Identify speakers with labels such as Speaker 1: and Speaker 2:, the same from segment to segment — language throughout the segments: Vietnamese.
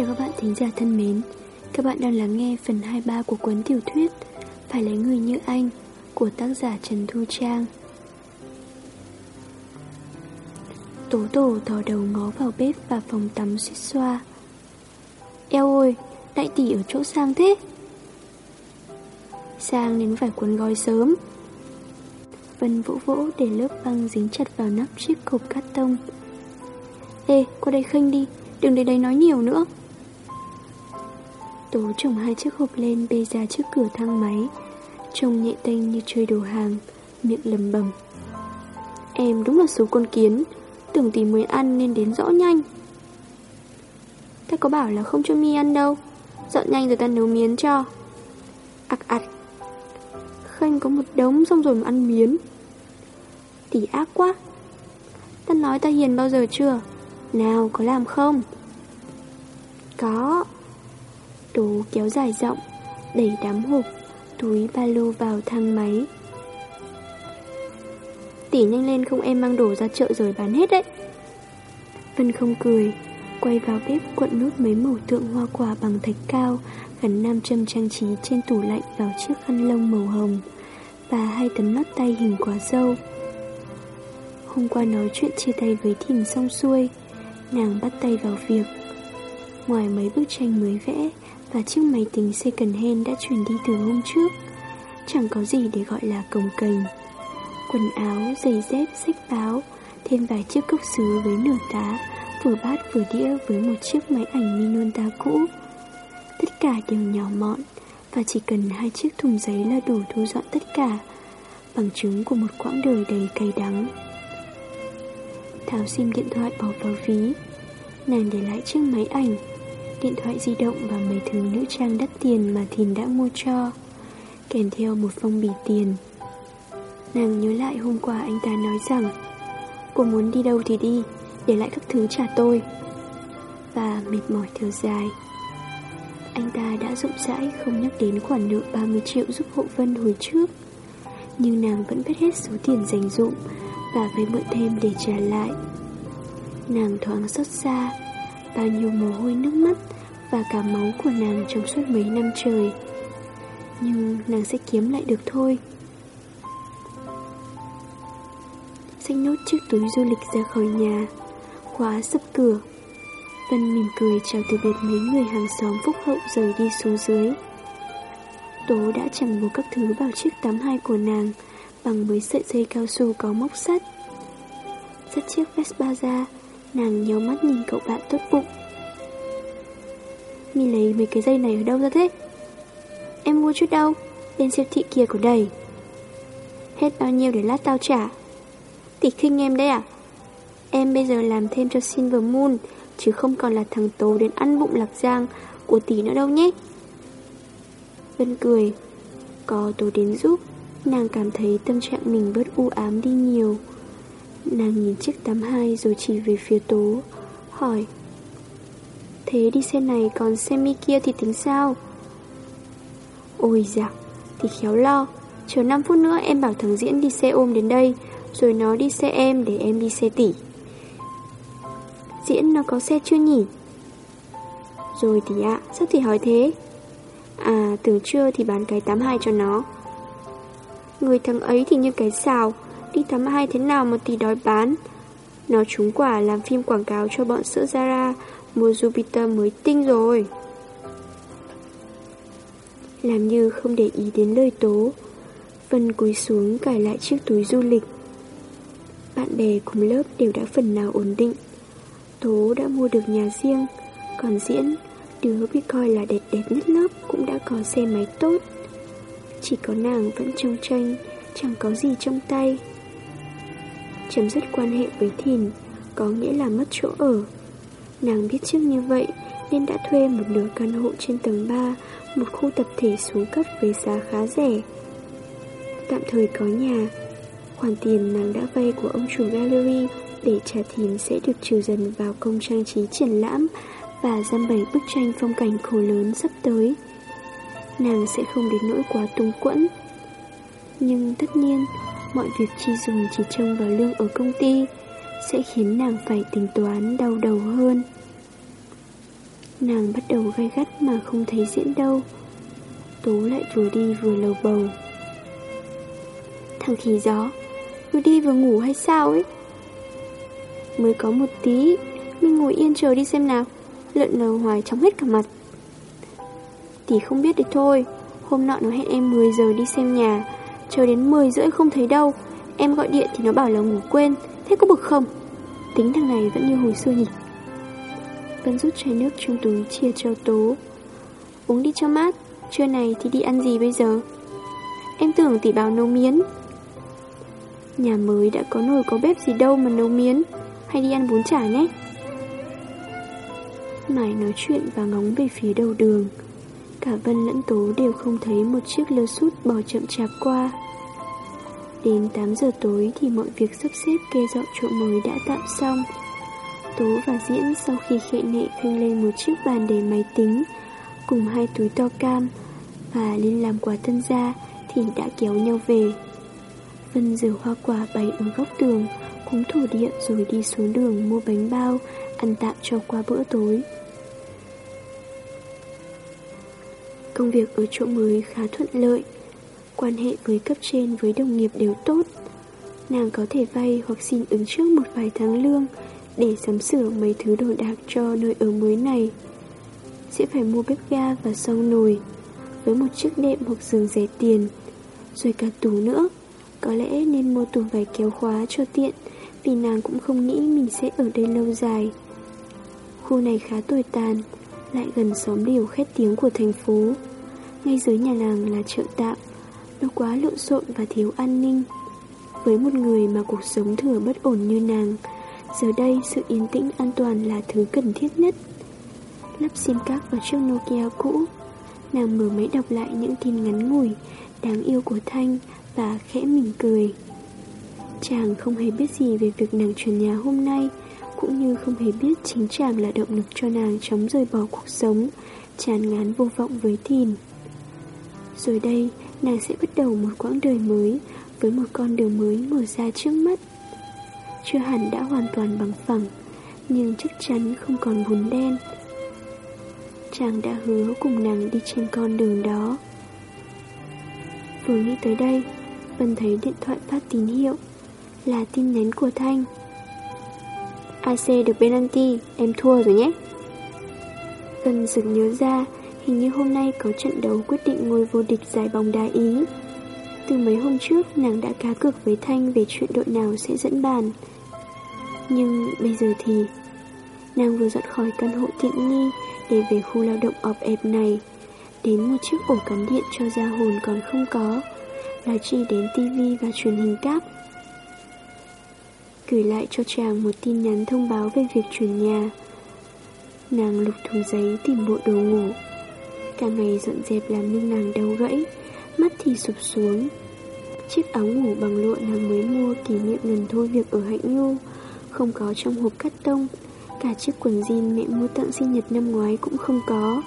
Speaker 1: Chào các bạn thính giả thân mến. Các bạn đang lắng nghe phần 23 của cuốn tiểu thuyết Phải lấy người như anh Của tác giả Trần Thu Trang. Tố tổ thò đầu ngó vào bếp và phòng tắm suýt xoa. Eo ơi, đại tỷ ở chỗ sang thế? Sang đến phải cuốn gói sớm. Vân vỗ vỗ để lớp băng dính chặt vào nắp chiếc hộp cát tông. Ê, qua đây khênh đi Đừng đến đấy nói nhiều nữa. Tố trồng hai chiếc hộp lên bê ra trước cửa thang máy. Trông nhẹ tênh như chơi đồ hàng, Miệng lầm bầm Em đúng là số con kiến, Tưởng tìm mới ăn nên đến rõ nhanh. Ta có bảo là không cho mi ăn đâu, Dọn nhanh rồi ta nấu miến cho. Ác ạt Khanh có một đống xong rồi mà ăn miến. Tỷ ác quá, Ta nói ta hiền bao giờ chưa, Nào có làm không? Có. Tố kéo dài rộng Đẩy đám hộp, Túi ba lô vào thang máy. Tỉ nhanh lên không em mang đồ ra chợ rồi bán hết đấy. Vân không cười, Quay vào bếp cuộn nút mấy mẩu tượng hoa quả bằng thạch cao, Gắn nam châm trang trí trên tủ lạnh vào chiếc khăn lông màu hồng Và hai tấm lót tay hình quả dâu. Hôm qua nói chuyện chia tay với Thìn xong xuôi, Nàng bắt tay vào việc, Ngoài mấy bức tranh mới vẽ và chiếc máy tính second hand đã chuyển đi từ hôm trước. Chẳng có gì để gọi là cồng kềnh. Quần áo, giày dép, sách báo Thêm vài chiếc cốc sứ với nửa tá Vừa bát vừa đĩa với một chiếc máy ảnh Minolta cũ. Tất cả đều nhỏ mọn Và chỉ cần hai chiếc thùng giấy là đủ thu dọn tất cả Bằng chứng của một quãng đời đầy cay đắng. Thảo sim điện thoại bỏ vào ví Nàng để lại chiếc máy ảnh. Điện thoại di động và mấy thứ nữ trang đắt tiền mà Thìn đã mua cho, Kèm theo một phong bì tiền. Nàng nhớ lại hôm qua anh ta nói rằng, Cô muốn đi đâu thì đi, Để lại các thứ trả tôi. Và mệt mỏi thở dài. Anh ta đã rộng rãi không nhắc đến khoản nợ 30 triệu giúp hộ Vân hồi trước, Nhưng nàng vẫn biết hết số tiền dành dụng Và phải mượn thêm để trả lại. Nàng thoáng xót xa Bao nhiêu mồ hôi nước mắt Và cả máu của nàng trong suốt mấy năm trời. Nhưng nàng sẽ kiếm lại được thôi. Xách nốt chiếc túi du lịch ra khỏi nhà, Khóa sập cửa. Vân mỉm cười chào từ biệt mấy người hàng xóm phúc hậu rời đi xuống dưới. Tố đã chẳng buộc các thứ vào chiếc tắm hai của nàng Bằng mấy sợi dây cao su có móc sắt. Dắt chiếc Vespa ra Nàng nhéo mắt nhìn cậu bạn tốt bụng. Mi lấy mấy cái dây này ở đâu ra thế? Em mua chút đâu? Bên siêu thị kia có đầy Hết bao nhiêu để lát tao trả? Tỷ khinh em đấy à? Em bây giờ làm thêm cho Silver Moon, Chứ không còn là thằng Tố đến ăn bụng lạc giang Của tỷ nữa đâu nhé. Vân cười. Có Tố đến giúp, Nàng cảm thấy tâm trạng mình bớt u ám đi nhiều. Nàng nhìn chiếc tắm hai rồi chỉ về phía Tố, Hỏi, Thế đi xe này còn xe mi kia thì tính sao? Ôi dạ Thì khéo lo, Chờ 5 phút nữa em bảo thằng Diễn đi xe ôm đến đây, Rồi nó đi xe em để em đi xe tỷ Diễn nó có xe chưa nhỉ? Rồi thì ạ, Sao thì hỏi thế? À tưởng chưa thì bán cái 82 cho nó. Người thằng ấy thì như cái xào Đi tắm hai thế nào mà tỷ đói bán? Nó trúng quả làm phim quảng cáo cho bọn sữa Zara Mua Jupiter mới tinh rồi. Làm như không để ý đến lời tố, Vân cúi xuống cài lại chiếc túi du lịch. Bạn bè cùng lớp đều đã phần nào ổn định. Tố đã mua được nhà riêng, Còn Diễn, Đứa bị coi là đẹp đẹp nhất lớp, Cũng đã có xe máy tốt. Chỉ có nàng vẫn trông tranh, Chẳng có gì trong tay. Chấm dứt quan hệ với Thìn, Có nghĩa là mất chỗ ở. Nàng biết trước như vậy, Nên đã thuê một nửa căn hộ trên tầng 3 Một khu tập thể xuống cấp với giá khá rẻ. Tạm thời có nhà. Khoản tiền nàng đã vay của ông chủ gallery Để trả thìn sẽ được trừ dần vào công trang trí triển lãm Và giam bảy bức tranh phong cảnh khổ lớn sắp tới. Nàng sẽ không đến nỗi quá tung quẫn. Nhưng tất nhiên Mọi việc chi dùng chỉ trông vào lương ở công ty, Sẽ khiến nàng phải tính toán đau đầu hơn. Nàng bắt đầu gai gắt mà không thấy diễn đâu. Tố lại vừa đi vừa lầu bầu. Thằng khỉ gió Vừa đi vừa ngủ hay sao ấy? Mới có một tí, Mình ngồi yên chờ đi xem nào. Lợn lờ hoài chóng hết cả mặt. Tỷ không biết đấy thôi, Hôm nọ nó hẹn em 10 giờ đi xem nhà. Chờ đến 10 rưỡi không thấy đâu. Em gọi điện thì nó bảo là ngủ quên. Thế có bực không? Tính thằng này vẫn như hồi xưa nhỉ? Vân rút chai nước trong túi chia cho Tố. Uống đi cho mát. Trưa này thì đi ăn gì bây giờ? Em tưởng tỷ bảo nấu miến. Nhà mới đã có nồi có bếp gì đâu mà nấu miến. Hay đi ăn bún chả nhé. Mải nói chuyện và ngóng về phía đầu đường. Cả Vân lẫn Tố đều không thấy một chiếc lơ sút bò chậm chạp qua. Đến 8 giờ tối thì mọi việc sắp xếp kê dọn chỗ mới đã tạm xong. Tố và Diễn sau khi khệ nệ khênh lên một chiếc bàn để máy tính, Cùng hai túi to cam Và lên làm quà tân gia Thì đã kéo nhau về. Vân rửa hoa quả bày ở góc tường, Cúng thổ địa rồi đi xuống đường mua bánh bao Ăn tạm cho qua bữa tối. Công việc ở chỗ mới khá thuận lợi. Quan hệ với cấp trên với đồng nghiệp đều tốt. Nàng có thể vay hoặc xin ứng trước một vài tháng lương Để sắm sửa mấy thứ đồ đạc cho nơi ở mới này. Sẽ phải mua bếp ga và xong nồi Với một chiếc đệm hoặc giường rẻ tiền. Rồi cả tủ nữa. Có lẽ nên mua tủ vải kéo khóa cho tiện Vì nàng cũng không nghĩ mình sẽ ở đây lâu dài. Khu này khá tồi tàn. Lại gần xóm điều khét tiếng của thành phố. Ngay dưới nhà nàng là chợ tạm, nó quá lộn xộn và thiếu an ninh. Với một người mà cuộc sống thừa bất ổn như nàng, Giờ đây sự yên tĩnh an toàn là thứ cần thiết nhất. Lắp sim card vào chiếc Nokia cũ, Nàng mở máy đọc lại những tin ngắn ngủi Đáng yêu của Thanh Và khẽ mỉm cười. Chàng không hề biết gì về việc nàng chuyển nhà hôm nay cũng như không hề biết chính chàng là động lực cho nàng chống rời bỏ cuộc sống Chán ngán vô vọng với thìn. Rồi đây nàng sẽ bắt đầu một quãng đời mới với một con đường mới mở ra trước mắt. Chưa hẳn đã hoàn toàn bằng phẳng, nhưng chắc chắn không còn bùn đen. Chàng đã hứa cùng nàng đi trên con đường đó. Vừa nghĩ tới đây, Vân thấy điện thoại phát tín hiệu, là tin nhắn của Thanh. AC được penalty, em thua rồi nhé. Tân sực nhớ ra Hình như hôm nay có trận đấu quyết định ngôi vô địch giải bóng đá Ý. Từ mấy hôm trước, nàng đã cá cược với Thanh về chuyện đội nào sẽ dẫn bàn. Nhưng bây giờ thì... Nàng vừa dọn khỏi căn hộ tiện nghi để về khu lao động ọp ẹp này. Đến một chiếc ổ cắm điện cho ra hồn còn không có. Là chỉ đến tivi và truyền hình cáp. Gửi lại cho chàng một tin nhắn thông báo về việc chuyển nhà. Nàng lục thùng giấy tìm bộ đồ ngủ. Cả ngày dọn dẹp làm lưng nàng đau gãy Mắt thì sụp xuống. Chiếc áo ngủ bằng lụa nàng mới mua kỷ niệm lần thôi việc ở Hạnh Nhu Không có trong hộp cắt tông. Cả chiếc quần jean mẹ mua tặng sinh nhật năm ngoái cũng không có.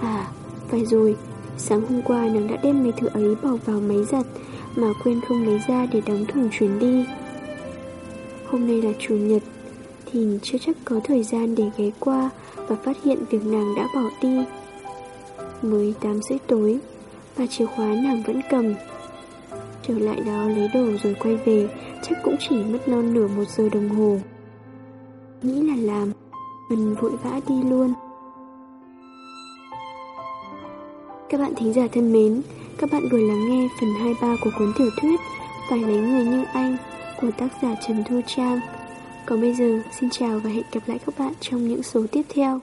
Speaker 1: À, phải rồi. Sáng hôm qua nàng đã đem mấy thứ ấy bỏ vào máy giặt Mà quên không lấy ra để đóng thùng chuyển đi. Hôm nay là chủ nhật, Thì chưa chắc có thời gian để ghé qua Và phát hiện việc nàng đã bỏ đi. Mới 8 rưỡi tối Và chìa khóa nàng vẫn cầm. Trở lại đó lấy đồ rồi quay về, Chắc cũng chỉ mất non nửa một giờ đồng hồ. Nghĩ là làm Mình vội vã đi luôn. Các bạn thính giả thân mến, Các bạn vừa lắng nghe phần 23 của cuốn tiểu thuyết Phải lấy người như anh. Của tác giả Trần Thu Trang. Còn bây giờ, xin chào và hẹn gặp lại các bạn trong những số tiếp theo.